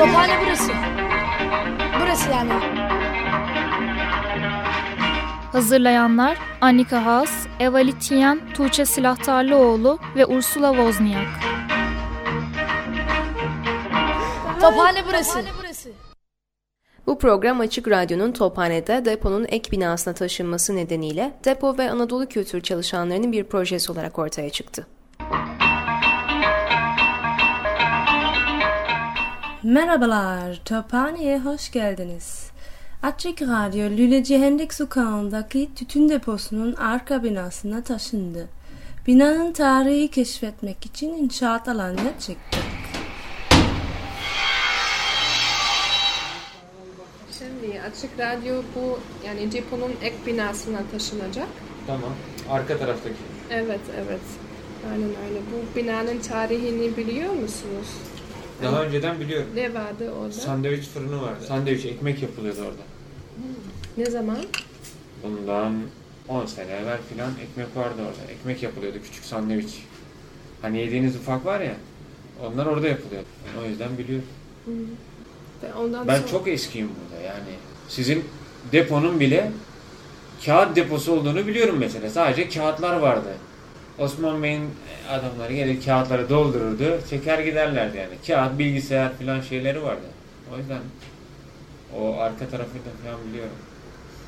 Tophane burası. Burası yani. Hazırlayanlar Annika Haas, Eva Lityen, Tuğçe Silahtarlıoğlu ve Ursula Wozniak. Tophane burası. Bu program Açık Radyo'nun Tophane'de deponun ek binasına taşınması nedeniyle depo ve Anadolu kültür çalışanlarının bir projesi olarak ortaya çıktı. Merhabalar, Tophane'ye hoş geldiniz. Açık Radyo Lüleci Hendek Sokağı'ndaki tütün deposunun arka binasına taşındı. Binanın tarihi keşfetmek için inşaat alanına çıktık. Şimdi Açık Radyo bu yani deponun ek binasına taşınacak. Tamam. Arka taraftaki. Evet, evet. Aynen öyle. Bu binanın tarihini biliyor musunuz? Daha önceden biliyorum. Ne vardı orada? Sandviç fırını vardı. Sandviç ekmek yapılıyordu orada. ne zaman? Bundan 10 sene evvel filan ekmek vardı orada. Ekmek yapılıyordu küçük sandviç. Hani yediğiniz ufak var ya. Onlar orada yapılıyordu. Ben o yüzden biliyorum. Ve ondan Ben sonra... çok eskiyim burada yani. Sizin deponun bile kağıt deposu olduğunu biliyorum mesela. Sadece kağıtlar vardı. Osman Bey'in adamları gelir kağıtları doldururdu. Çeker giderlerdi yani. Kağıt, bilgisayar filan şeyleri vardı. O yüzden o arka tarafı da falan biliyorum.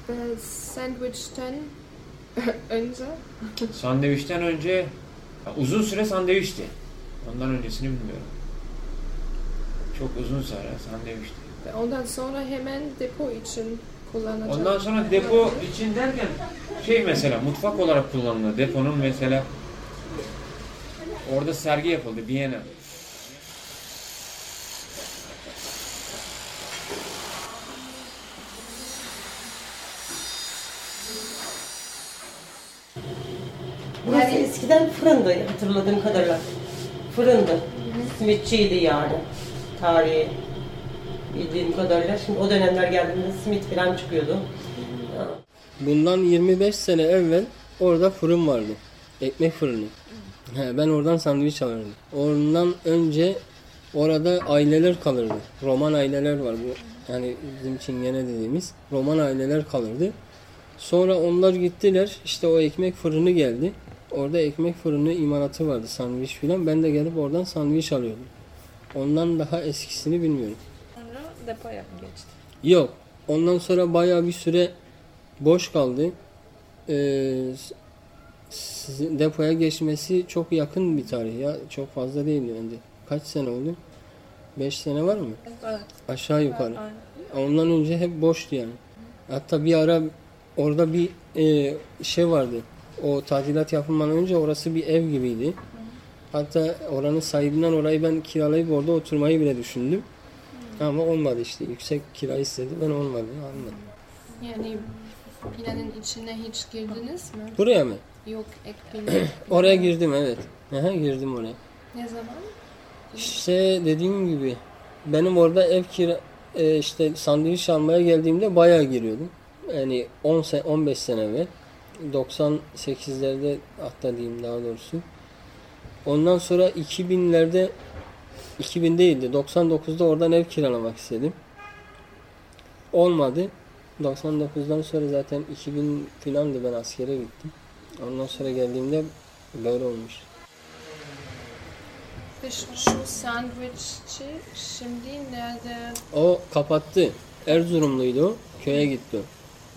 Ve sandviçten önce Sandviçten önce uzun süre sandviçti. Ondan öncesini bilmiyorum. Çok uzun süre sandviçti. ve ondan sonra hemen depo için kullanacak. Ondan sonra depo için derken şey mesela mutfak olarak kullanılıyor. Deponun mesela orada sergi yapıldı Viyana. Burası eskiden fırındı hatırladığım kadarıyla. Fırındı. Simitçiydi yani. Tarihi bildiğim kadarıyla. Şimdi o dönemler geldiğinde simit falan çıkıyordu. Bundan 25 sene evvel orada fırın vardı. Ekmek fırını. He, ben oradan sandviç alırdım. Ondan önce orada aileler kalırdı. Roman aileler var bu. Yani bizim Çingene dediğimiz Roman aileler kalırdı. Sonra onlar gittiler. İşte o ekmek fırını geldi. Orada ekmek fırını imalatı vardı sandviç filan. Ben de gelip oradan sandviç alıyordum. Ondan daha eskisini bilmiyorum. Sonra depoya mı geçti? Yok. Ondan sonra bayağı bir süre boş kaldı. Ee, sizin depoya geçmesi çok yakın bir tarih ya. Çok fazla değil yani. Kaç sene oldu? 5 sene var mı? Evet. Aşağı yukarı. Ondan önce hep boştu yani. Hatta bir ara orada bir e, şey vardı. O tadilat yapılmadan önce orası bir ev gibiydi. Hatta oranın sahibinden orayı ben kiralayıp orada oturmayı bile düşündüm. Ama olmadı işte. Yüksek kira istedi. Ben olmadı. Almadım. Yani binanın içine hiç girdiniz mi? Buraya mı? Yok ek bina. Oraya girdim evet. Aha, girdim oraya. ne zaman? İşte dediğim gibi benim orada ev kira e, işte sandviç almaya geldiğimde bayağı giriyordum. Yani 10 sene 15 sene evvel. 98'lerde hatta diyeyim daha doğrusu. Ondan sonra 2000'lerde 2000 değildi. 99'da oradan ev kiralamak istedim. Olmadı. 99'dan sonra zaten 2000 filandı ben askere gittim. Ondan sonra geldiğimde böyle olmuş. Şu, sandviççi şimdi nerede? O kapattı. Erzurumluydu o. Köye gitti o.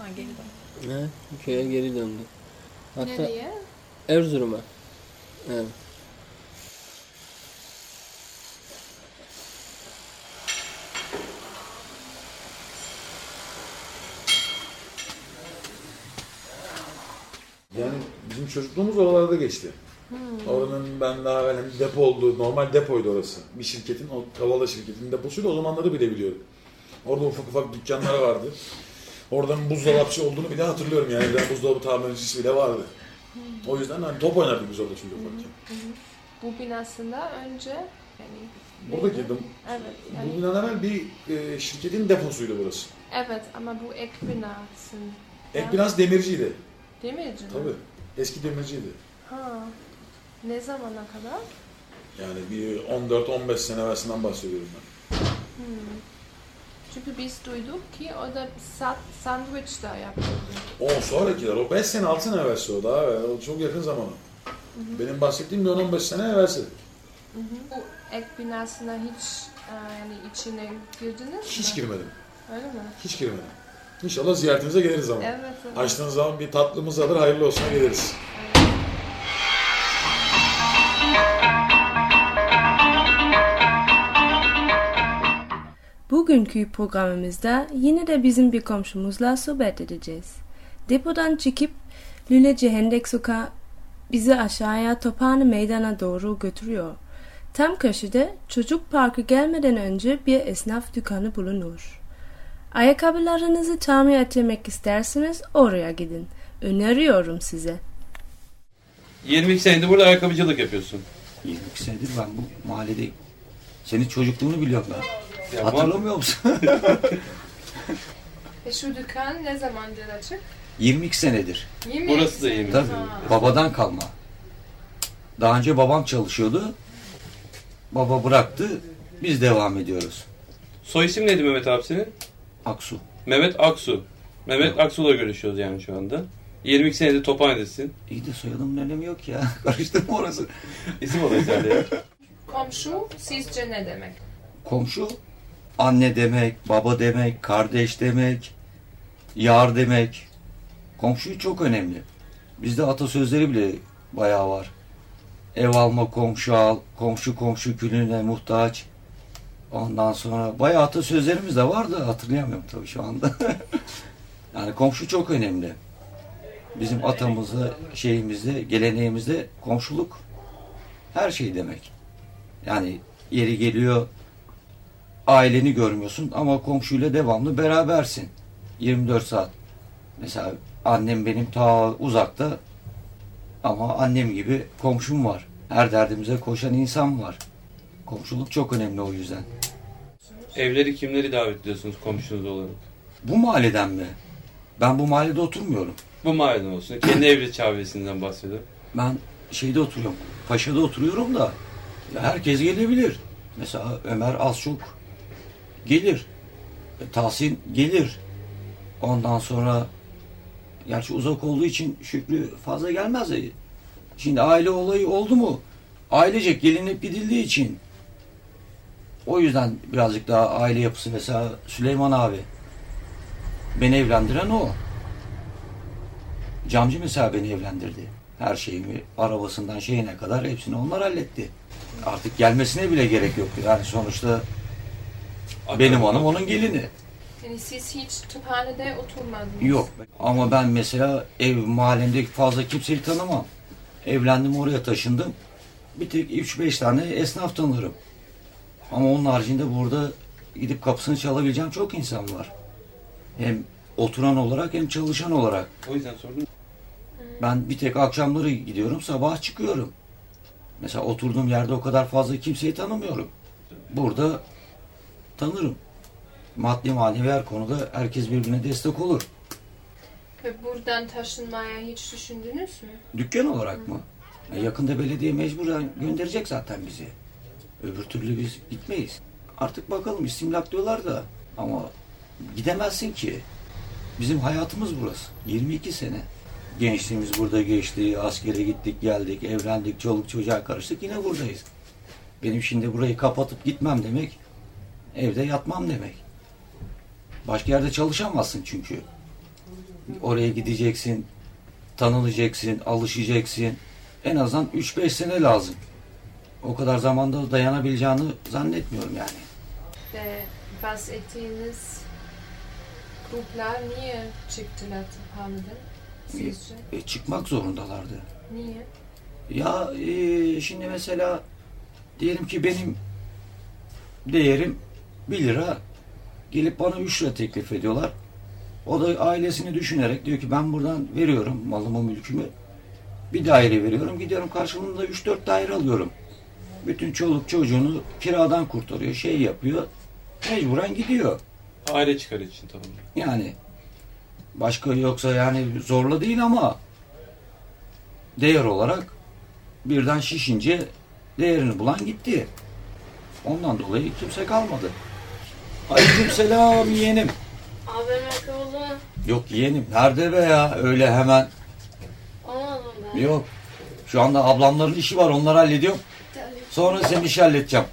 Ha geri dön. He, köye geri döndü. Hatta Nereye? Erzurum'a. Evet. Yani bizim çocukluğumuz oralarda geçti. Oranın ben daha evvel hani depo olduğu, normal depoydu orası. Bir şirketin, o Kavala şirketinin deposuydu. O zamanları bile biliyorum. Orada ufak ufak dükkanlar vardı. Oradan buzdolapçı olduğunu bile hatırlıyorum yani. Bir buzdolabı tamircisi bile vardı. O yüzden hani top oynardık biz orada çünkü ufakken. Bu binasında önce yani Burada girdim. evet Bu yani binadan evvel bir e, şirketin deposuydu burası. evet ama bu ek binası Ek binası demirciydi. Değil mi? Tabii. Eski demirciydi. Ha. Ne zamana kadar? Yani bir 14-15 sene evvelsinden bahsediyorum ben. Çünkü biz duyduk ki o da sat, sandviç da yapıyordu. O sonrakiler. O 5 sene 6 sene evvelsi o daha evvel. O çok yakın zamanı. Benim bahsettiğim de 10-15 sene evvelsi. Bu ek binasına hiç e, yani içine girdiniz mi? Hiç girmedim. Öyle mi? Hiç girmedim. İnşallah ziyaretinize geliriz ama. Evet. evet. Açtığınız zaman bir tatlımız alır, hayırlı olsun geliriz. Bugünkü programımızda yine de bizim bir komşumuzla sohbet edeceğiz. Depodan çıkıp Lüle Cehendek Sokağı bizi aşağıya Tophane Meydan'a doğru götürüyor. Tam köşede çocuk parkı gelmeden önce bir esnaf dükkanı bulunur. Ayakkabılarınızı tamir ettirmek isterseniz oraya gidin. Öneriyorum size. 22 senedir burada ayakkabıcılık yapıyorsun. 22 senedir ben bu mahallede senin çocukluğunu biliyorum ben. Ya Hatırlamıyor musun? Ve şu dükkan ne zamandır açık? 22 senedir. Yemin Burası da yemin. Tabii. Babadan kalma. Daha önce babam çalışıyordu. Baba bıraktı. Biz devam ediyoruz. Soy isim neydi Mehmet abi senin? Aksu. Mehmet Aksu. Mehmet Aksu'la görüşüyoruz yani şu anda. 22 senedir Tophane'desin. İyi de soyadımın önemi yok ya. Karıştırma orası. İsim olayı sende ya. Komşu sizce ne demek? Komşu anne demek, baba demek, kardeş demek, yar demek. Komşu çok önemli. Bizde atasözleri bile bayağı var. Ev alma komşu al, komşu komşu külüne muhtaç. Ondan sonra bayağı atasözlerimiz de var da hatırlayamıyorum tabii şu anda. yani komşu çok önemli. Bizim atamızda, şeyimizde, geleneğimizde komşuluk her şey demek. Yani yeri geliyor aileni görmüyorsun ama komşuyla devamlı berabersin. 24 saat. Mesela annem benim ta uzakta ama annem gibi komşum var. Her derdimize koşan insan var. Komşuluk çok önemli o yüzden. Evleri kimleri davet ediyorsunuz komşunuz olarak? Bu mahalleden mi? Ben bu mahallede oturmuyorum. Bu mahalleden olsun. Kendi evli çavresinden bahsediyorum. Ben şeyde oturuyorum. Paşa'da oturuyorum da herkes gelebilir. Mesela Ömer az çok gelir. E, Tahsin gelir. Ondan sonra gerçi uzak olduğu için Şükrü fazla gelmez. Şimdi aile olayı oldu mu? Ailecek gelinip gidildiği için o yüzden birazcık daha aile yapısı mesela Süleyman abi beni evlendiren o. Camcı mesela beni evlendirdi. Her şeyimi arabasından şeyine kadar hepsini onlar halletti. Artık gelmesine bile gerek yoktu. Yani sonuçta benim hanım onun gelini. Yani siz hiç tophanede oturmadınız. Yok. Ama ben mesela ev mahallemdeki fazla kimseyi tanımam. Evlendim oraya taşındım. Bir tek 3-5 tane esnaf tanırım. Ama onun haricinde burada gidip kapısını çalabileceğim çok insan var. Hem oturan olarak hem çalışan olarak. O yüzden sordum. Ben bir tek akşamları gidiyorum, sabah çıkıyorum. Mesela oturduğum yerde o kadar fazla kimseyi tanımıyorum. Burada tanırım. Maddi manevi her konuda herkes birbirine destek olur. Ve buradan taşınmaya hiç düşündünüz mü? Dükkan olarak mı? Ya yakında belediye mecburen gönderecek zaten bizi. Öbür türlü biz gitmeyiz. Artık bakalım istimlak diyorlar da ama gidemezsin ki. Bizim hayatımız burası. 22 sene. Gençliğimiz burada geçti. Askere gittik, geldik, evlendik, çoluk çocuğa karıştık. Yine buradayız. Benim şimdi burayı kapatıp gitmem demek, evde yatmam demek. Başka yerde çalışamazsın çünkü. Oraya gideceksin, tanınacaksın, alışacaksın. En azından 3-5 sene lazım. O kadar zamanda dayanabileceğini zannetmiyorum yani. Ve bahsettiğiniz gruplar niye çıktılar tophaneden? Sizce? E, çıkmak zorundalardı. Niye? Ya e, şimdi mesela diyelim ki benim değerim 1 lira gelip bana 3 lira teklif ediyorlar. O da ailesini düşünerek diyor ki ben buradan veriyorum malımı mülkümü. Bir daire veriyorum gidiyorum karşılığında 3-4 daire alıyorum. Bütün çoluk çocuğunu kiradan kurtarıyor şey yapıyor. Mecburen gidiyor. Aile çıkarı için tamam. Yani başka yoksa yani zorla değil ama değer olarak birden şişince değerini bulan gitti. Ondan dolayı kimse kalmadı. Aleyküm selam yeğenim. Abi mu? Yok yeğenim nerede be ya öyle hemen. Olmadı mı be? Yok. Şu anda ablamların işi var onları hallediyorum. Sonra senin işi halledeceğim.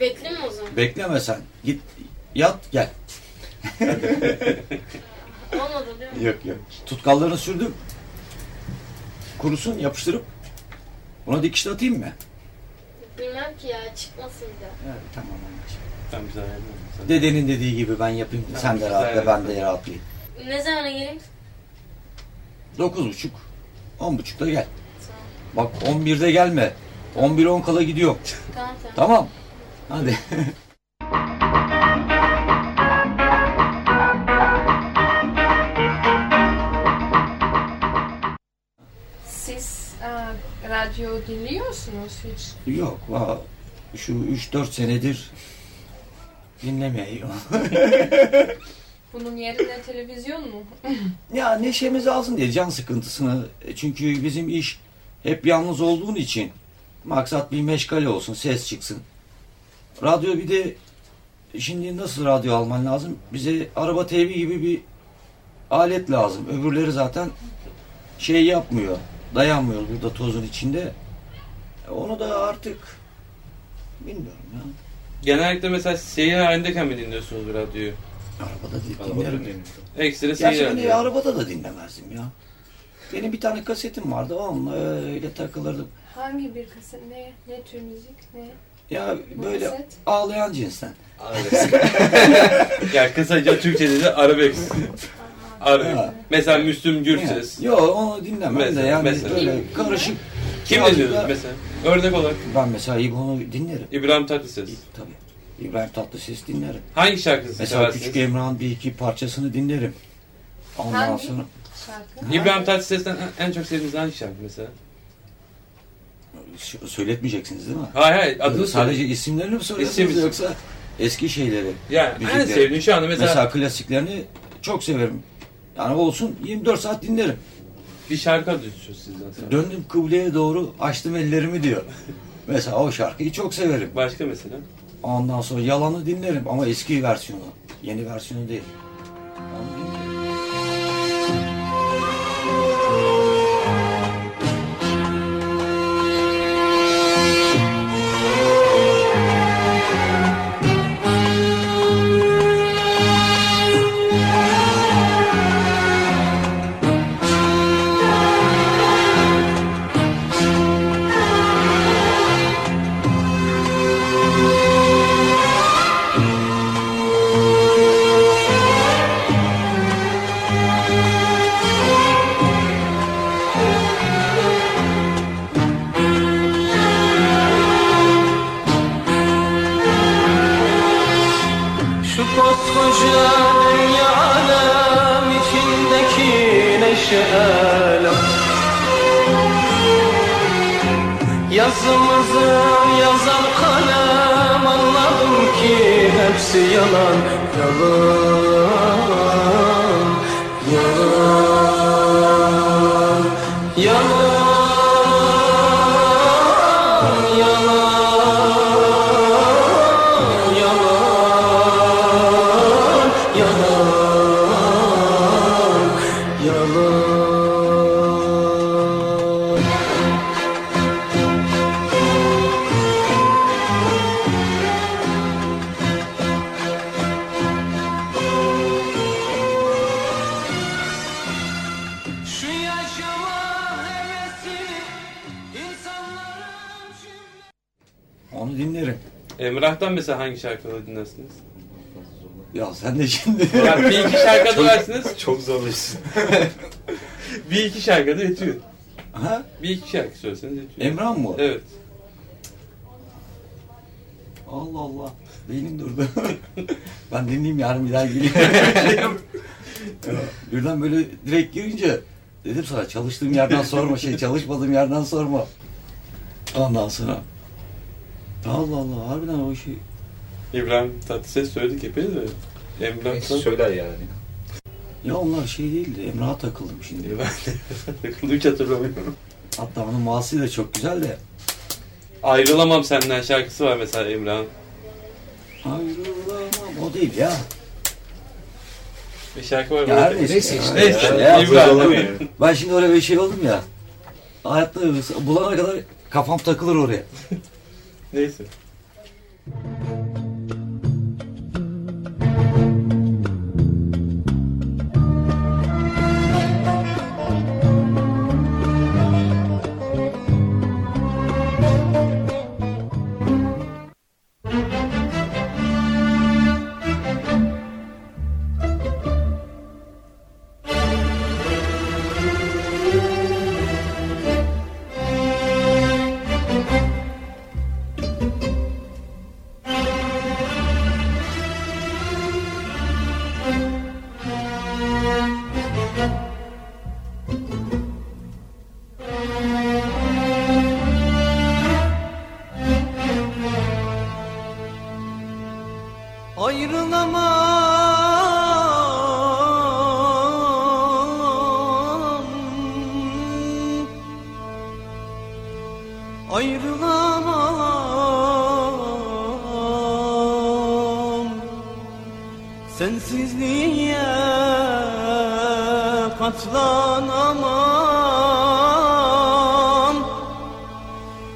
Bekleme o zaman. Bekleme sen. Git yat gel. Olmadı değil mi? Yok yok. Tutkallarını sürdüm. Kurusun yapıştırıp. Buna dikiş de atayım mı? Bilmem ki ya çıkmasın da. Evet tamam anneciğim. Ben bize ayarlarım. Dedenin dediği gibi ben yapayım. Sen de rahatla ben de rahatlayayım. Ne zamana geleyim? Dokuz buçuk. On buçukta gel. Bak on birde gelme. On bir on kala gidiyorum. Tamam tamam. Hadi. Siz e, radyo dinliyorsunuz hiç? Yok. va- Şu 3-4 senedir dinlemiyorum. Bunun yerine televizyon mu? ya neşemiz alsın diye can sıkıntısını. E, Çünkü bizim iş hep yalnız olduğun için maksat bir meşgale olsun, ses çıksın. Radyo bir de şimdi nasıl radyo alman lazım? Bize araba TV gibi bir alet lazım. Öbürleri zaten şey yapmıyor. Dayanmıyor burada tozun içinde. Onu da artık bilmiyorum ya. Genellikle mesela seyir halindeyken mi dinliyorsunuz radyoyu? Arabada di- dinlerim. Ekstra seyir halinde. arabada da dinlemezdim ya. Benim bir tane kasetim vardı. Onunla öyle takılırdım. Hangi bir kaset? Ne, ne tür müzik? Ne? Ya böyle kaset? ağlayan cinsten. ya kısaca Türkçe'de de arabesk. Arabesk. Mesela Müslüm Gürses. Yok onu dinlemem de Mesela- yani mesela. böyle karışık. Kim da- mesela? Örnek olarak. Ben mesela İbo'nu dinlerim. İbrahim Tatlıses. Tabii. İbrahim Tatlıses dinlerim. Hangi şarkısını Mesela seversiniz? Küçük Emrah'ın bir iki parçasını dinlerim. Ondan Hangi sonra şarkı? İbrahim Tatlıses'ten en- en çok sevdiğiniz hangi şarkı mesela? Söyletmeyeceksiniz değil mi? Hayır, hayır, adını Sadece söyle. isimlerini mi söylüyorsunuz İsim- yoksa eski şeyleri? Yani en müzikleri? sevdiğin şu anda mesela- klasiklerini çok severim. Yani olsun 24 saat dinlerim. Bir şarkı düşüyor sizden sonra. Döndüm kıbleye doğru açtım ellerimi diyor. mesela o şarkıyı çok severim. Başka mesela? Ondan sonra yalanı dinlerim ama eski versiyonu. Yeni versiyonu değil. Şu Yazımızı yazan kalem anladım ki hepsi yalan. Yalan, yalan, yalan, Emrah'tan mesela hangi şarkıları dinlersiniz? Ya sen de şimdi. Ya bir iki şarkı versiniz. Çok zorlaşsın. bir iki şarkı da yetiyor. Ha? Bir iki şarkı söyleseniz yetiyor. Emrah mı? Evet. Allah Allah. Beynim durdu. ben dinleyeyim yarın bir daha geleyim. Birden böyle direkt girince dedim sana çalıştığım yerden sorma şey çalışmadığım yerden sorma. Ondan sonra Allah Allah harbiden o şey İbrahim Tatlıses söyledik epey de. Emrah'tan... Söyler yani. ya onlar şey değildi Emrah'a takıldım şimdi. Takıldım hiç hatırlamıyorum. Hatta onun ması da çok güzel de. Ayrılamam senden şarkısı var mesela Emrah'ın. Ayrılamam o değil ya. Bir şarkı var. Ya her neyse. İşte. Neyse. Ya, İbrahim. ben şimdi öyle bir şey oldum ya. Hayatta bulana kadar kafam takılır oraya. Neyse.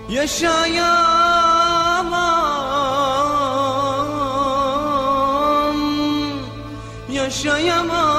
Yaşayamam. Yaşayamam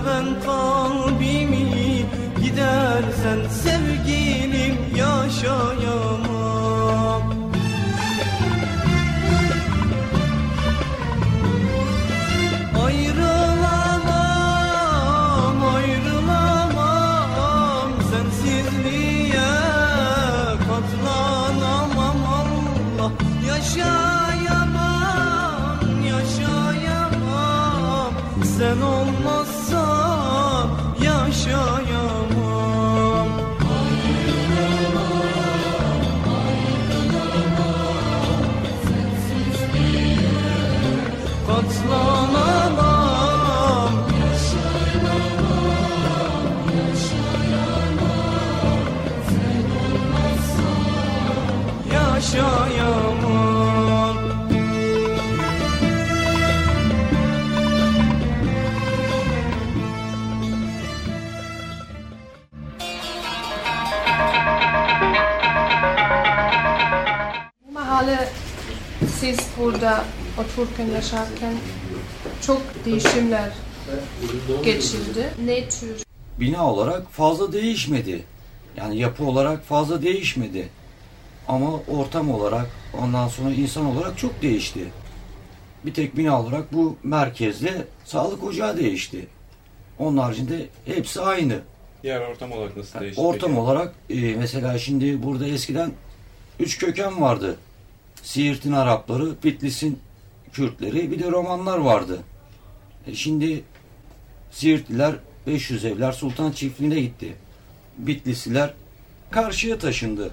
seven kalbimi Gidersen sevgilim yaşayamam Yaşayamam Bu mahalle siz burada otururken yaşarken çok değişimler geçirdi. Ne tür? Bina olarak fazla değişmedi. Yani yapı olarak fazla değişmedi. Ama ortam olarak ondan sonra insan olarak çok değişti. Bir tek bina olarak bu merkezde sağlık ocağı değişti. Onun haricinde hepsi aynı. Diğer ortam olarak nasıl değişti? Ortam peki? olarak e, mesela şimdi burada eskiden üç köken vardı. Siirt'in Arapları, Bitlis'in Kürtleri, bir de Romanlar vardı. E, şimdi Siirtliler 500 evler Sultan Çiftliği'ne gitti. Bitlisliler karşıya taşındı.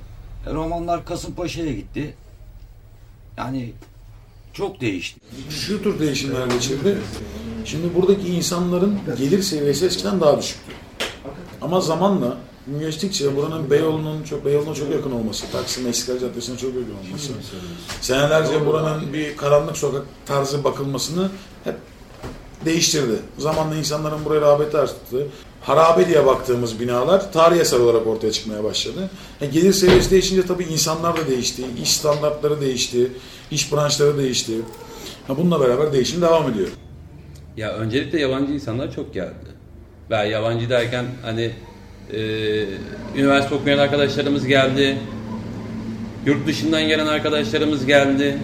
Romanlar Kasımpaşa'ya gitti. Yani çok değişti. Şu tür değişimler geçirdi. Şimdi buradaki insanların gelir seviyesi eskiden daha düşüktü. Ama zamanla gün geçtikçe buranın Beyoğlu'nun çok Beyoğlu'na çok yakın olması, Taksim Eskiler Caddesi'ne çok yakın olması, senelerce buranın bir karanlık sokak tarzı bakılmasını hep değiştirdi. Zamanla insanların buraya rağbeti arttı. Harabe diye baktığımız binalar tarihi eser olarak ortaya çıkmaya başladı. E, gelir seviyesi değişince tabii insanlar da değişti, iş standartları değişti, iş branşları değişti. Ha, bununla beraber değişim devam ediyor. Ya öncelikle yabancı insanlar çok geldi. Ben yabancı derken hani e, üniversite okuyan arkadaşlarımız geldi. Yurt dışından gelen arkadaşlarımız geldi.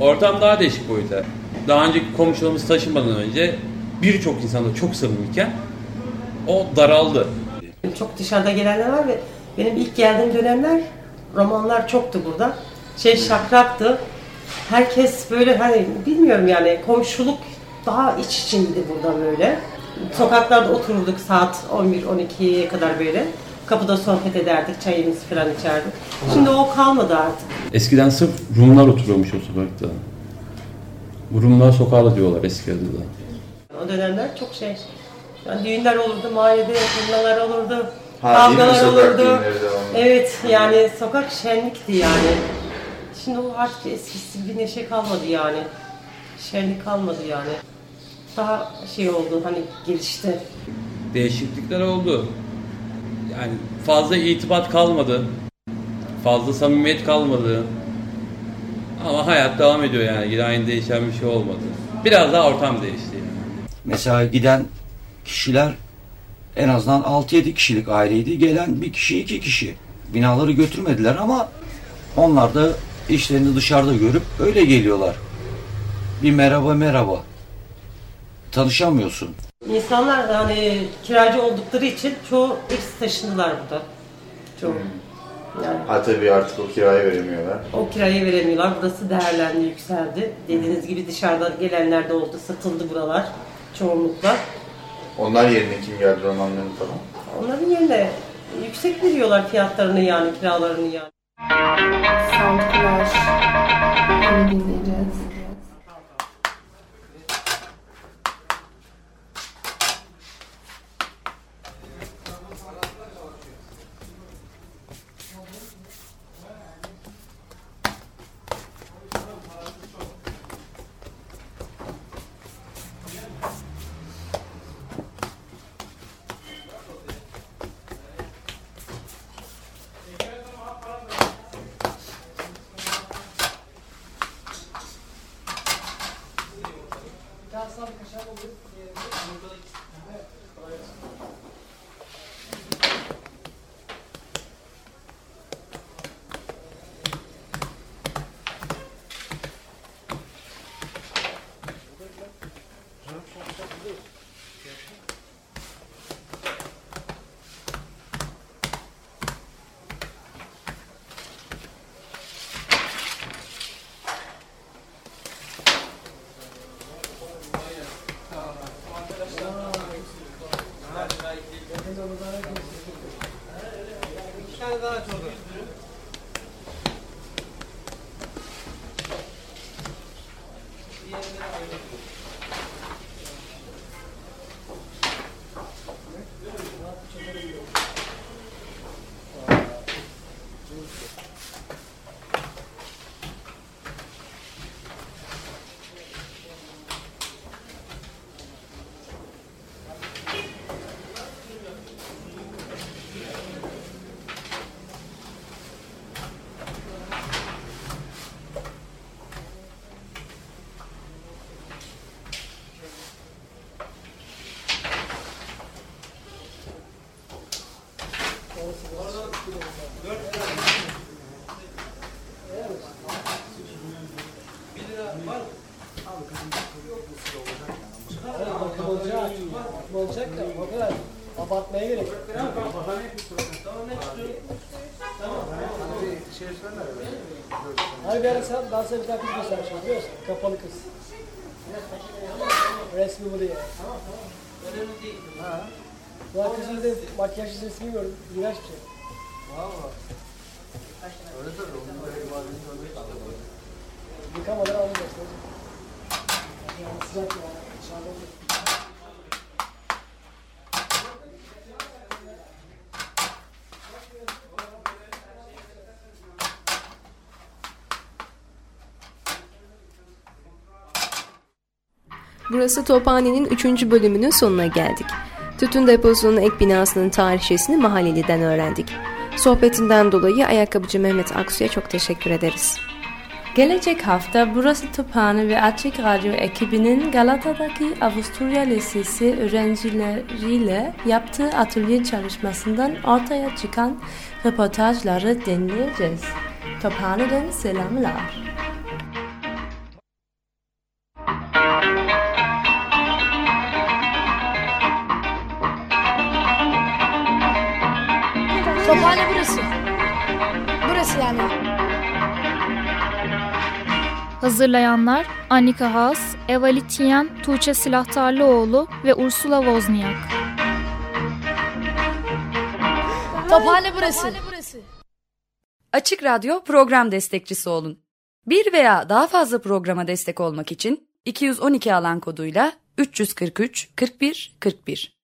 Ortam daha değişik boyuta. Daha önceki komşularımız taşınmadan önce birçok insanla çok samimiyken o daraldı. Çok dışarıda gelenler var ve benim ilk geldiğim dönemler romanlar çoktu burada. Şey şakraktı. Herkes böyle hani bilmiyorum yani komşuluk daha iç içeydi burada böyle. Sokaklarda otururduk saat 11-12'ye kadar böyle. Kapıda sohbet ederdik, çayımızı falan içerdik. Şimdi o kalmadı artık. Eskiden sırf Rumlar oturuyormuş o sokakta. Rumlar sokağı da diyorlar eski adıyla. O dönemler çok şey. Yani düğünler olurdu, mahallede turnalar olurdu, Ha, kavgalar olurdu. Evet, yani sokak şenlikti yani. Şimdi o artık eskisi bir neşe kalmadı yani. Şenlik kalmadı yani. Daha şey oldu, hani gelişti. Değişiklikler oldu. Yani fazla itibat kalmadı. Fazla samimiyet kalmadı. Ama hayat devam ediyor yani. Yine aynı değişen bir şey olmadı. Biraz daha ortam değişti yani. Mesela giden kişiler en azından 6-7 kişilik aileydi. Gelen bir kişi iki kişi. Binaları götürmediler ama onlar da işlerini dışarıda görüp öyle geliyorlar. Bir merhaba merhaba. Tanışamıyorsun. İnsanlar hani kiracı oldukları için çoğu hepsi taşındılar burada. Çoğu. Yani Ha tabii artık o kirayı veremiyorlar. o kirayı veremiyorlar. Burası değerlendi, yükseldi. Dediğiniz gibi dışarıdan gelenler de oldu. Satıldı buralar çoğunlukla. Onlar yerine kim geldi romanların falan? Onların yerine yüksek veriyorlar fiyatlarını yani, kiralarını yani. Sound Clash. Bunu dinleyeceğiz. Olacak. gösterler öyle. Hayır bir sen dans edip takip göstermiş. Kapalı kız. Resmi bu diye. Tamam tamam. Önemli değil. Ha. Bu arkadaşın da resmi gördüm. İğrenç bir şey. Valla. Öyle tabii. Onun böyle bir malzemesi görmeyi kalmadı. Yıkamadan alacağız. Sıcak yani. Dışarıda olur. Burası Tophane'nin 3. bölümünün sonuna geldik. Tütün deposunun ek binasının tarihçesini mahalleliden öğrendik. Sohbetinden dolayı ayakkabıcı Mehmet Aksu'ya çok teşekkür ederiz. Gelecek hafta burası Tophane ve Açık Radyo ekibinin Galata'daki Avusturya Lisesi öğrencileriyle yaptığı atölye çalışmasından ortaya çıkan röportajları dinleyeceğiz. Tophane'den selamlar. Hazırlayanlar Annika Haas, Eva Lityen, Tuğçe Silahtarlıoğlu ve Ursula Wozniak. Tophane burası. Açık Radyo program destekçisi olun. Bir veya daha fazla programa destek olmak için 212 alan koduyla 343 41 41